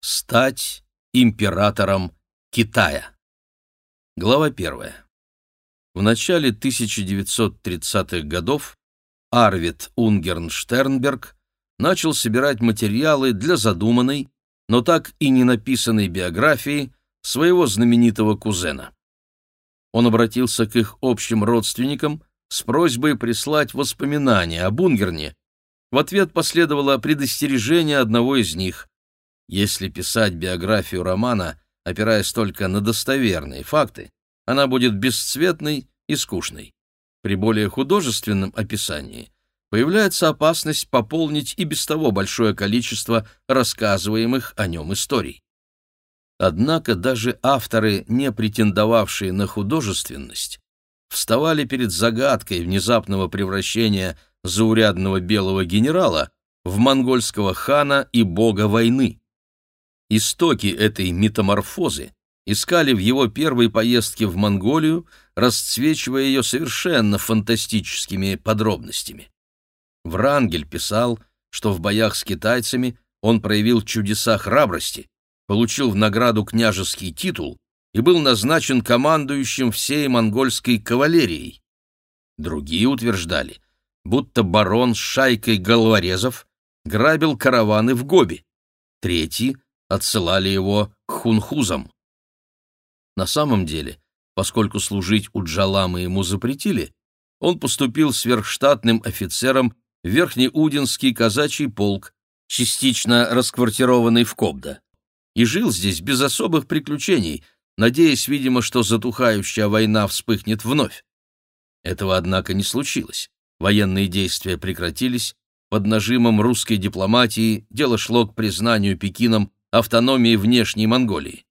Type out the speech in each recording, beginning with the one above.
Стать императором Китая. Глава первая. В начале 1930-х годов Арвид Унгерн-Штернберг начал собирать материалы для задуманной, но так и не написанной биографии своего знаменитого кузена. Он обратился к их общим родственникам с просьбой прислать воспоминания об Унгерне. В ответ последовало предостережение одного из них. Если писать биографию романа, опираясь только на достоверные факты, она будет бесцветной и скучной. При более художественном описании появляется опасность пополнить и без того большое количество рассказываемых о нем историй. Однако даже авторы, не претендовавшие на художественность, вставали перед загадкой внезапного превращения заурядного белого генерала в монгольского хана и бога войны. Истоки этой метаморфозы искали в его первой поездке в Монголию, расцвечивая ее совершенно фантастическими подробностями. Врангель писал, что в боях с китайцами он проявил чудеса храбрости, получил в награду княжеский титул и был назначен командующим всей монгольской кавалерией. Другие утверждали, будто барон с шайкой головорезов грабил караваны в Гоби. Третьи отсылали его к хунхузам. На самом деле, поскольку служить у Джалама ему запретили, он поступил сверхштатным офицером в Верхнеудинский казачий полк, частично расквартированный в Кобда и жил здесь без особых приключений, надеясь, видимо, что затухающая война вспыхнет вновь. Этого, однако, не случилось. Военные действия прекратились, под нажимом русской дипломатии дело шло к признанию Пекином автономии внешней Монголии.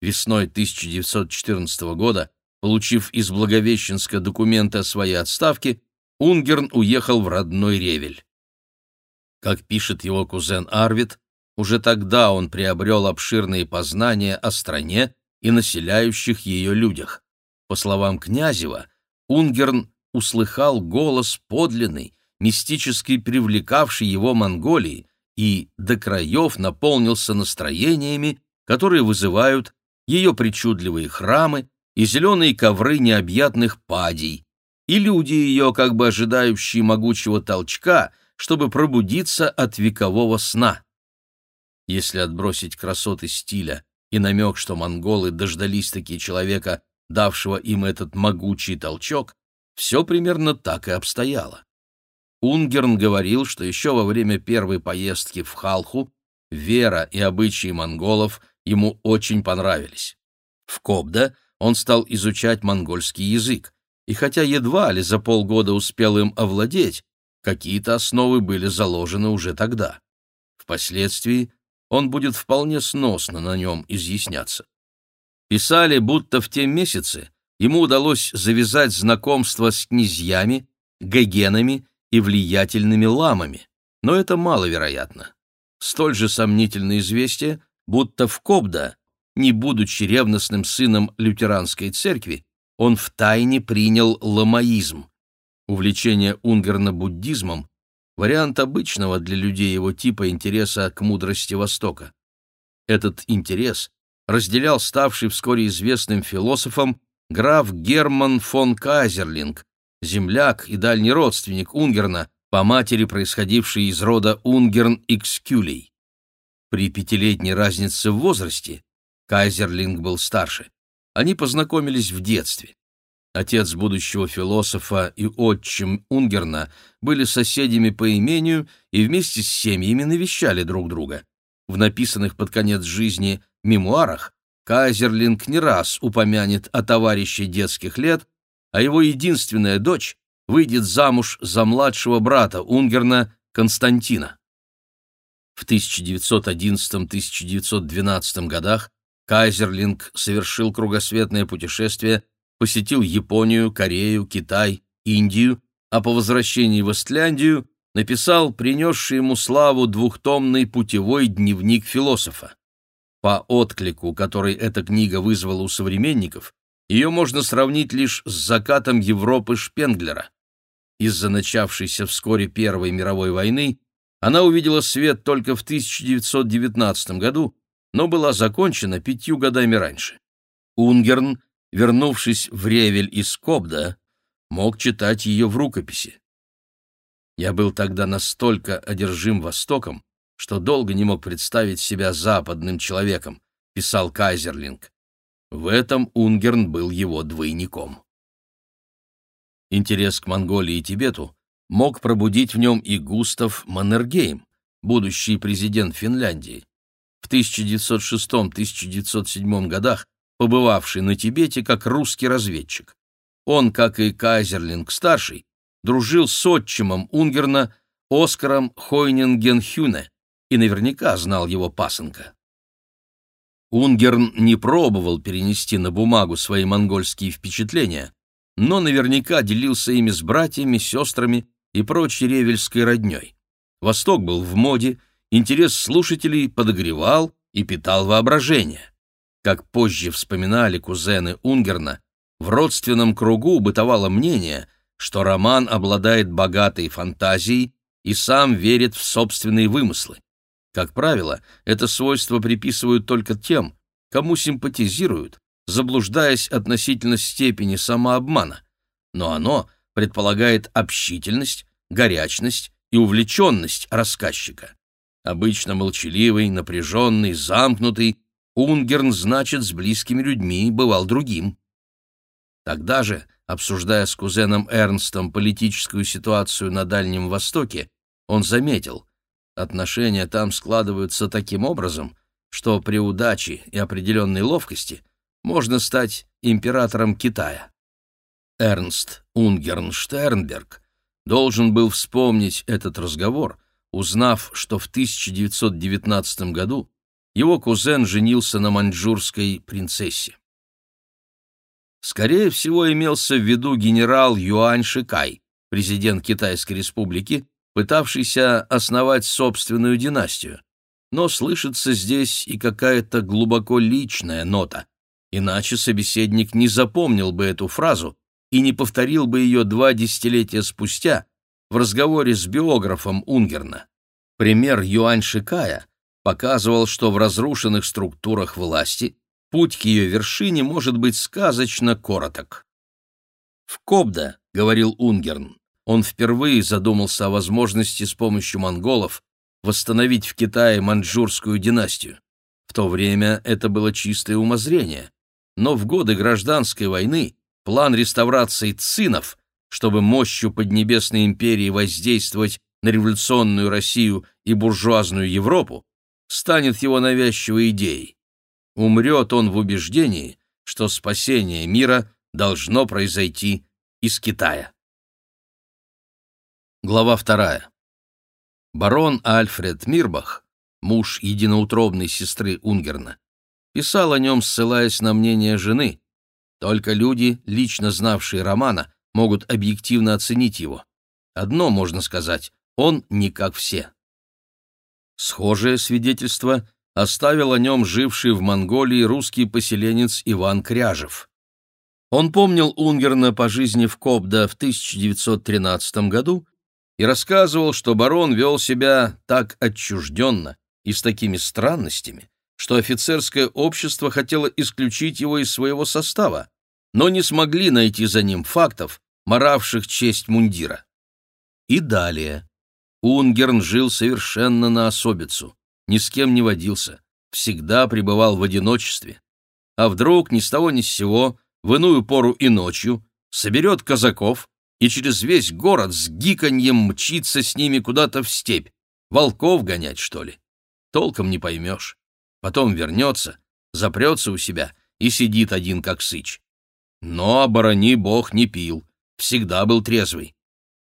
Весной 1914 года, получив из Благовещенска документы о своей отставке, Унгерн уехал в родной Ревель. Как пишет его кузен Арвид, уже тогда он приобрел обширные познания о стране и населяющих ее людях. По словам Князева, Унгерн услыхал голос подлинный, мистически привлекавший его Монголии, и до краев наполнился настроениями, которые вызывают ее причудливые храмы и зеленые ковры необъятных падей, и люди ее, как бы ожидающие могучего толчка, чтобы пробудиться от векового сна. Если отбросить красоты стиля и намек, что монголы дождались таки человека, давшего им этот могучий толчок, все примерно так и обстояло. Унгерн говорил, что еще во время первой поездки в Халху вера и обычаи монголов ему очень понравились. В Кобда он стал изучать монгольский язык, и хотя едва ли за полгода успел им овладеть, какие-то основы были заложены уже тогда. Впоследствии он будет вполне сносно на нем изъясняться. Писали, будто в те месяцы ему удалось завязать знакомство с князьями, гагенами и влиятельными ламами, но это маловероятно. Столь же сомнительно известие, будто в Кобда, не будучи ревностным сыном лютеранской церкви, он втайне принял ламаизм. Увлечение Унгерна буддизмом вариант обычного для людей его типа интереса к мудрости Востока. Этот интерес разделял ставший вскоре известным философом граф Герман фон Кайзерлинг, земляк и дальний родственник Унгерна, по матери происходивший из рода Унгерн-Икскюлей. При пятилетней разнице в возрасте Кайзерлинг был старше. Они познакомились в детстве. Отец будущего философа и отчим Унгерна были соседями по имению и вместе с семьями навещали друг друга. В написанных под конец жизни мемуарах Кайзерлинг не раз упомянет о товарище детских лет, а его единственная дочь выйдет замуж за младшего брата Унгерна Константина. В 1911-1912 годах Кайзерлинг совершил кругосветное путешествие посетил Японию, Корею, Китай, Индию, а по возвращении в Истляндию написал принесший ему славу двухтомный путевой дневник философа. По отклику, который эта книга вызвала у современников, ее можно сравнить лишь с закатом Европы Шпенглера. Из-за начавшейся вскоре Первой мировой войны она увидела свет только в 1919 году, но была закончена пятью годами раньше. Унгерн, вернувшись в Ревель из Кобда, мог читать ее в рукописи. Я был тогда настолько одержим Востоком, что долго не мог представить себя западным человеком, писал Кайзерлинг. В этом Унгерн был его двойником. Интерес к Монголии и Тибету мог пробудить в нем и Густав Маннергейм, будущий президент Финляндии. В 1906-1907 годах побывавший на Тибете как русский разведчик. Он, как и Кайзерлинг-старший, дружил с отчимом Унгерна Оскаром Хойнингенхюне и наверняка знал его пасынка. Унгерн не пробовал перенести на бумагу свои монгольские впечатления, но наверняка делился ими с братьями, сестрами и прочей ревельской родней. Восток был в моде, интерес слушателей подогревал и питал воображение. Как позже вспоминали кузены Унгерна, в родственном кругу бытовало мнение, что роман обладает богатой фантазией и сам верит в собственные вымыслы. Как правило, это свойство приписывают только тем, кому симпатизируют, заблуждаясь относительно степени самообмана, но оно предполагает общительность, горячность и увлеченность рассказчика. Обычно молчаливый, напряженный, замкнутый, Унгерн, значит, с близкими людьми бывал другим. Тогда же Обсуждая с кузеном Эрнстом политическую ситуацию на Дальнем Востоке, он заметил, отношения там складываются таким образом, что при удаче и определенной ловкости можно стать императором Китая. Эрнст Унгерн-Штернберг должен был вспомнить этот разговор, узнав, что в 1919 году его кузен женился на маньчжурской принцессе. Скорее всего, имелся в виду генерал Юань Шикай, президент Китайской республики, пытавшийся основать собственную династию. Но слышится здесь и какая-то глубоко личная нота, иначе собеседник не запомнил бы эту фразу и не повторил бы ее два десятилетия спустя в разговоре с биографом Унгерна. Пример Юань Шикая показывал, что в разрушенных структурах власти путь к ее вершине может быть сказочно короток. «В Кобда», — говорил Унгерн, он впервые задумался о возможности с помощью монголов восстановить в Китае маньчжурскую династию. В то время это было чистое умозрение, но в годы гражданской войны план реставрации цинов, чтобы мощью Поднебесной империи воздействовать на революционную Россию и буржуазную Европу, станет его навязчивой идеей. Умрет он в убеждении, что спасение мира должно произойти из Китая. Глава вторая. Барон Альфред Мирбах, муж единоутробной сестры Унгерна, писал о нем, ссылаясь на мнение жены. Только люди, лично знавшие романа, могут объективно оценить его. Одно можно сказать — он не как все. Схожее свидетельство оставил о нем живший в Монголии русский поселенец Иван Кряжев. Он помнил Унгерна по жизни в Кобда в 1913 году и рассказывал, что барон вел себя так отчужденно и с такими странностями, что офицерское общество хотело исключить его из своего состава, но не смогли найти за ним фактов, моравших честь мундира. И далее. Унгерн жил совершенно на особицу ни с кем не водился, всегда пребывал в одиночестве. А вдруг ни с того ни с сего, в иную пору и ночью, соберет казаков и через весь город с гиканьем мчится с ними куда-то в степь. Волков гонять, что ли? Толком не поймешь. Потом вернется, запрется у себя и сидит один, как сыч. Но, оборони бог, не пил, всегда был трезвый.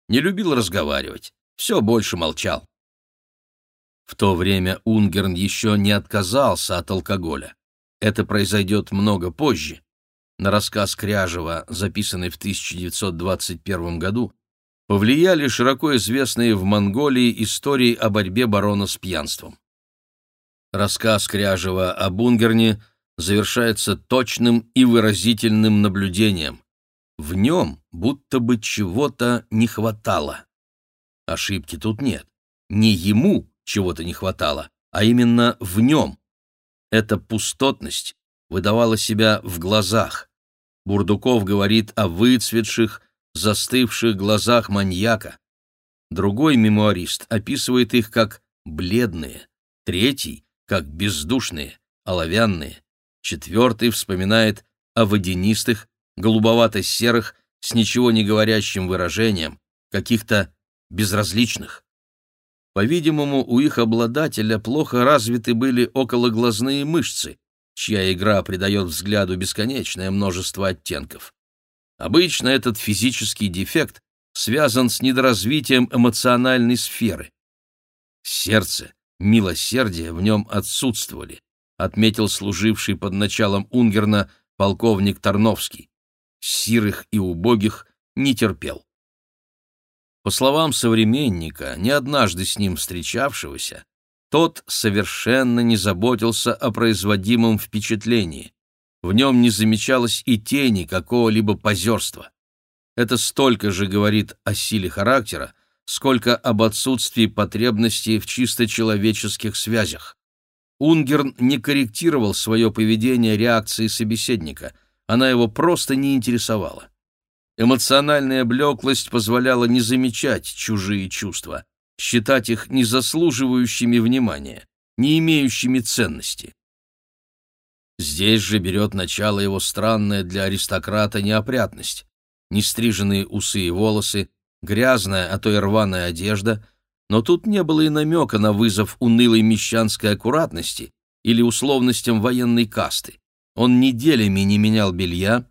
Не любил разговаривать, все больше молчал. В то время Унгерн еще не отказался от алкоголя. Это произойдет много позже. На рассказ Кряжева, записанный в 1921 году, повлияли широко известные в Монголии истории о борьбе барона с пьянством. Рассказ Кряжева об Унгерне завершается точным и выразительным наблюдением. В нем будто бы чего-то не хватало. Ошибки тут нет. Не ему чего-то не хватало, а именно в нем. Эта пустотность выдавала себя в глазах. Бурдуков говорит о выцветших, застывших глазах маньяка. Другой мемуарист описывает их как бледные, третий — как бездушные, оловянные, четвертый вспоминает о водянистых, голубовато-серых, с ничего не говорящим выражением, каких-то безразличных. По-видимому, у их обладателя плохо развиты были окологлазные мышцы, чья игра придает взгляду бесконечное множество оттенков. Обычно этот физический дефект связан с недоразвитием эмоциональной сферы. Сердце, милосердие в нем отсутствовали, отметил служивший под началом Унгерна полковник Тарновский. Сирых и убогих не терпел. По словам современника, не однажды с ним встречавшегося, тот совершенно не заботился о производимом впечатлении. В нем не замечалось и тени какого-либо позерства. Это столько же говорит о силе характера, сколько об отсутствии потребностей в чисто человеческих связях. Унгерн не корректировал свое поведение реакции собеседника, она его просто не интересовала. Эмоциональная блеклость позволяла не замечать чужие чувства, считать их не заслуживающими внимания, не имеющими ценности. Здесь же берет начало его странная для аристократа неопрятность. Нестриженные усы и волосы, грязная, а то и рваная одежда, но тут не было и намека на вызов унылой мещанской аккуратности или условностям военной касты. Он неделями не менял белья,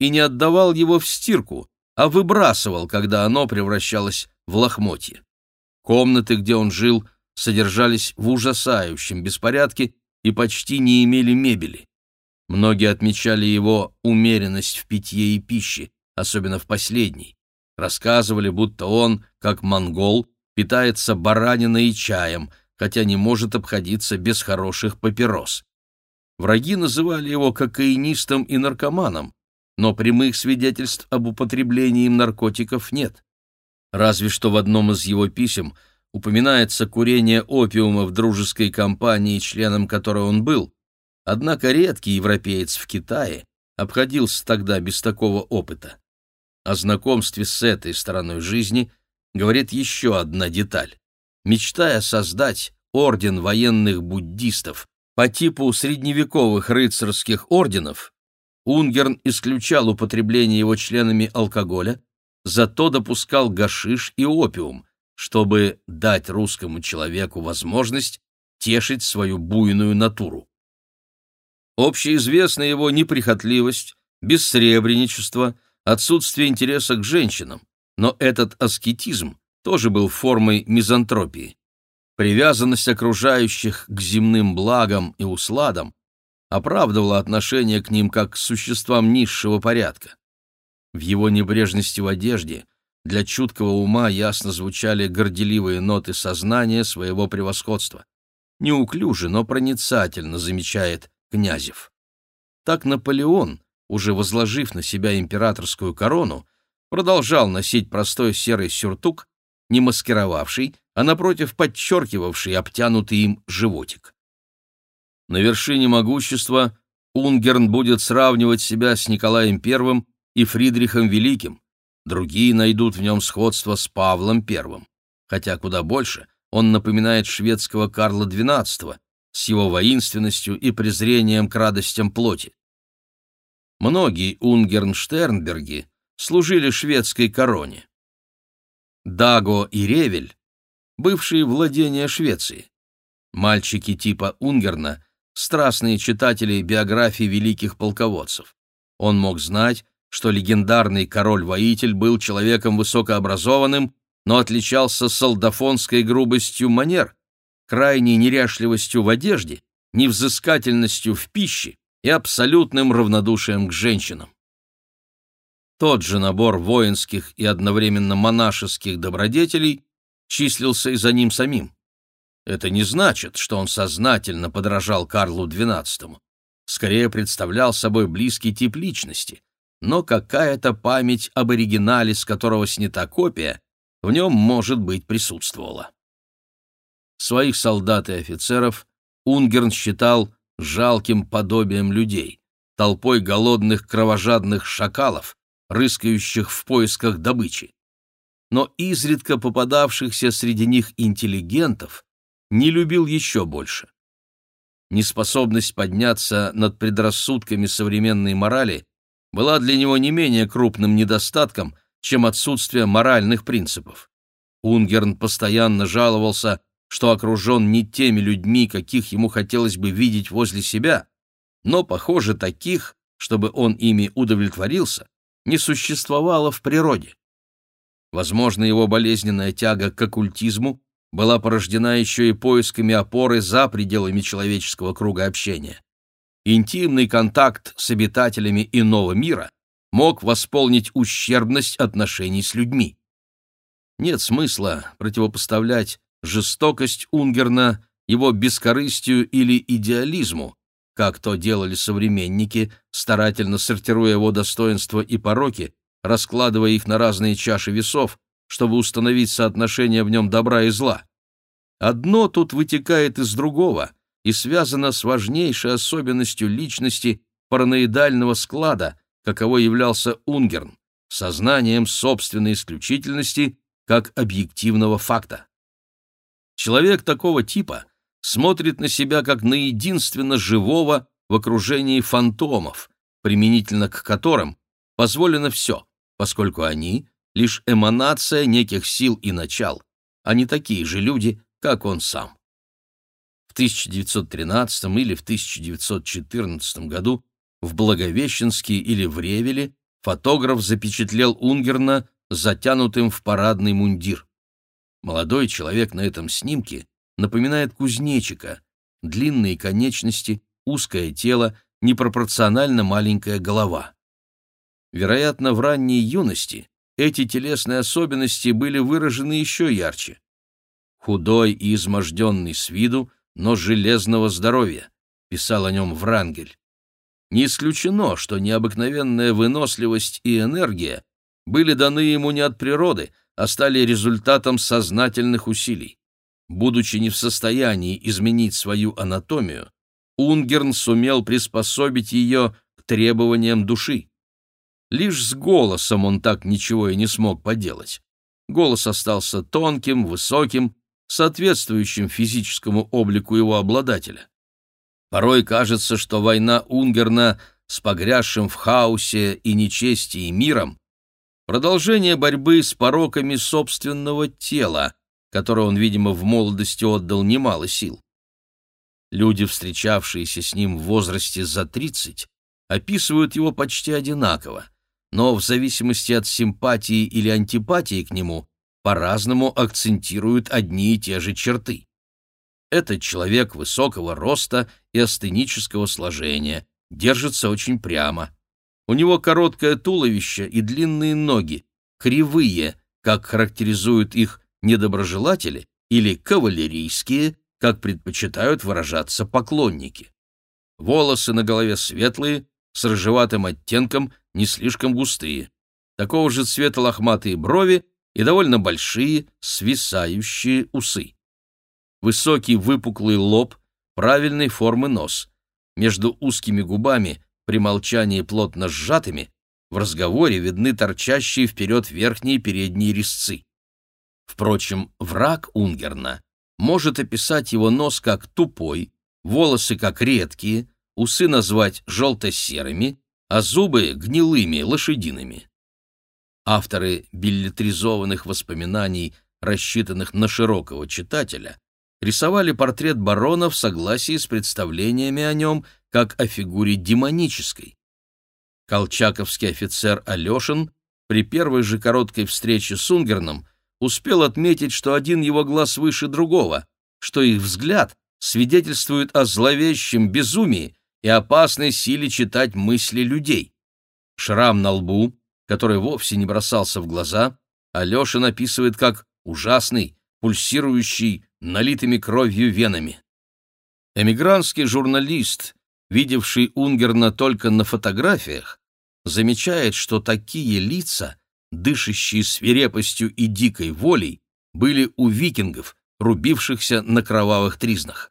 и не отдавал его в стирку, а выбрасывал, когда оно превращалось в лохмотье. Комнаты, где он жил, содержались в ужасающем беспорядке и почти не имели мебели. Многие отмечали его умеренность в питье и пище, особенно в последней. Рассказывали, будто он, как монгол, питается бараниной и чаем, хотя не может обходиться без хороших папирос. Враги называли его кокаинистом и наркоманом, но прямых свидетельств об употреблении им наркотиков нет. Разве что в одном из его писем упоминается курение опиума в дружеской компании, членом которой он был, однако редкий европеец в Китае обходился тогда без такого опыта. О знакомстве с этой стороной жизни говорит еще одна деталь. Мечтая создать орден военных буддистов по типу средневековых рыцарских орденов, Унгерн исключал употребление его членами алкоголя, зато допускал гашиш и опиум, чтобы дать русскому человеку возможность тешить свою буйную натуру. Общеизвестна его неприхотливость, бессребреничество, отсутствие интереса к женщинам, но этот аскетизм тоже был формой мизантропии. Привязанность окружающих к земным благам и усладам оправдывала отношение к ним как к существам низшего порядка. В его небрежности в одежде для чуткого ума ясно звучали горделивые ноты сознания своего превосходства. Неуклюже, но проницательно замечает Князев. Так Наполеон, уже возложив на себя императорскую корону, продолжал носить простой серый сюртук, не маскировавший, а напротив подчеркивавший обтянутый им животик. На вершине могущества Унгерн будет сравнивать себя с Николаем I и Фридрихом Великим, другие найдут в нем сходство с Павлом I, хотя куда больше он напоминает шведского Карла XII с его воинственностью и презрением к радостям плоти. Многие Унгернштернберги служили шведской короне. Даго и Ревель — бывшие владения Швеции. Мальчики типа Унгерна страстные читатели биографий великих полководцев. Он мог знать, что легендарный король-воитель был человеком высокообразованным, но отличался солдафонской грубостью манер, крайней неряшливостью в одежде, невзыскательностью в пище и абсолютным равнодушием к женщинам. Тот же набор воинских и одновременно монашеских добродетелей числился и за ним самим. Это не значит, что он сознательно подражал Карлу XII. Скорее представлял собой близкий тип личности, но какая-то память об оригинале, с которого снята копия, в нем, может быть, присутствовала. Своих солдат и офицеров Унгерн считал жалким подобием людей, толпой голодных кровожадных шакалов, рыскающих в поисках добычи. Но изредка попадавшихся среди них интеллигентов не любил еще больше. Неспособность подняться над предрассудками современной морали была для него не менее крупным недостатком, чем отсутствие моральных принципов. Унгерн постоянно жаловался, что окружен не теми людьми, каких ему хотелось бы видеть возле себя, но, похоже, таких, чтобы он ими удовлетворился, не существовало в природе. Возможно, его болезненная тяга к оккультизму была порождена еще и поисками опоры за пределами человеческого круга общения. Интимный контакт с обитателями иного мира мог восполнить ущербность отношений с людьми. Нет смысла противопоставлять жестокость Унгерна его бескорыстию или идеализму, как то делали современники, старательно сортируя его достоинства и пороки, раскладывая их на разные чаши весов, чтобы установить соотношение в нем добра и зла. Одно тут вытекает из другого и связано с важнейшей особенностью личности параноидального склада, каково являлся Унгерн, сознанием собственной исключительности как объективного факта. Человек такого типа смотрит на себя как на единственно живого в окружении фантомов, применительно к которым позволено все, поскольку они — лишь эманация неких сил и начал, а не такие же люди, как он сам. В 1913 или в 1914 году в Благовещенске или в Ревеле фотограф запечатлел Унгерна затянутым в парадный мундир. Молодой человек на этом снимке напоминает кузнечика. Длинные конечности, узкое тело, непропорционально маленькая голова. Вероятно, в ранней юности эти телесные особенности были выражены еще ярче. Худой и изможденный с виду, но железного здоровья, писал о нем Врангель. Не исключено, что необыкновенная выносливость и энергия были даны ему не от природы, а стали результатом сознательных усилий. Будучи не в состоянии изменить свою анатомию, Унгерн сумел приспособить ее к требованиям души. Лишь с голосом он так ничего и не смог поделать. Голос остался тонким, высоким, соответствующим физическому облику его обладателя. Порой кажется, что война Унгерна с погрязшим в хаосе и нечестии миром Продолжение борьбы с пороками собственного тела, которое он, видимо, в молодости отдал немало сил. Люди, встречавшиеся с ним в возрасте за 30, описывают его почти одинаково, но в зависимости от симпатии или антипатии к нему по-разному акцентируют одни и те же черты. Этот человек высокого роста и астенического сложения, держится очень прямо, у него короткое туловище и длинные ноги, кривые, как характеризуют их недоброжелатели, или кавалерийские, как предпочитают выражаться поклонники. Волосы на голове светлые, с рыжеватым оттенком, не слишком густые. Такого же цвета лохматые брови и довольно большие, свисающие усы. Высокий выпуклый лоб, правильной формы нос. Между узкими губами при молчании плотно сжатыми, в разговоре видны торчащие вперед верхние передние резцы. Впрочем, враг Унгерна может описать его нос как тупой, волосы как редкие, усы назвать желто-серыми, а зубы — гнилыми, лошадиными. Авторы билетризованных воспоминаний, рассчитанных на широкого читателя, рисовали портрет барона в согласии с представлениями о нем как о фигуре демонической. Колчаковский офицер Алешин при первой же короткой встрече с Унгерном успел отметить, что один его глаз выше другого, что их взгляд свидетельствует о зловещем безумии и опасной силе читать мысли людей. Шрам на лбу, который вовсе не бросался в глаза, Алешин описывает как ужасный, пульсирующий, налитыми кровью венами. Эмигрантский журналист, видевший Унгерна только на фотографиях, замечает, что такие лица, дышащие свирепостью и дикой волей, были у викингов, рубившихся на кровавых тризнах.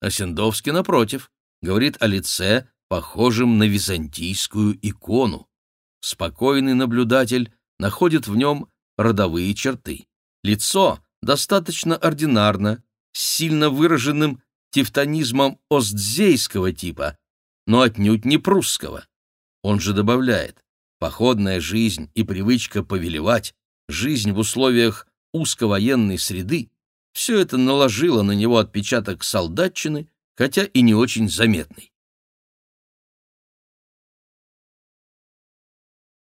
а Сендовский, напротив, говорит о лице, похожем на византийскую икону. Спокойный наблюдатель находит в нем родовые черты. Лицо достаточно ординарно, с сильно выраженным тевтонизмом остзейского типа, но отнюдь не прусского. Он же добавляет, походная жизнь и привычка повелевать, жизнь в условиях узковоенной среды, все это наложило на него отпечаток солдатчины, хотя и не очень заметный.